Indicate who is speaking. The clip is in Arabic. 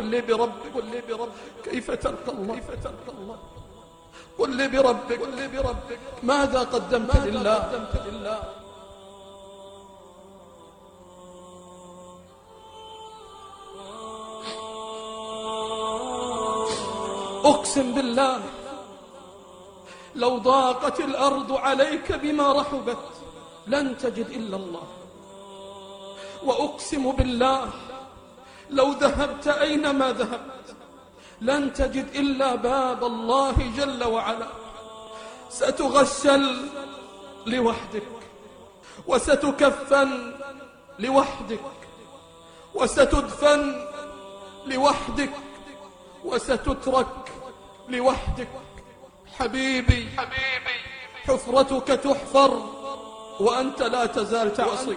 Speaker 1: قل لي بربك قل لي بربك كيف تلقى الله؟ كيف تلقى الله؟ قل لي بربك قل لي بربك. ماذا قدمت لله؟ قدمت لله؟ أقسم بالله لو ضاقت الأرض عليك بما رحبت لن تجد إلا الله. وأقسم بالله لو ذهبت أينما ذهبت لن تجد إلا باب الله جل وعلا. ستغسل لوحدك وستكفن لوحدك وستدفن لوحدك وستترك لوحدك. حبيبي حفرتك تحفر وأنت لا تزال تعصي.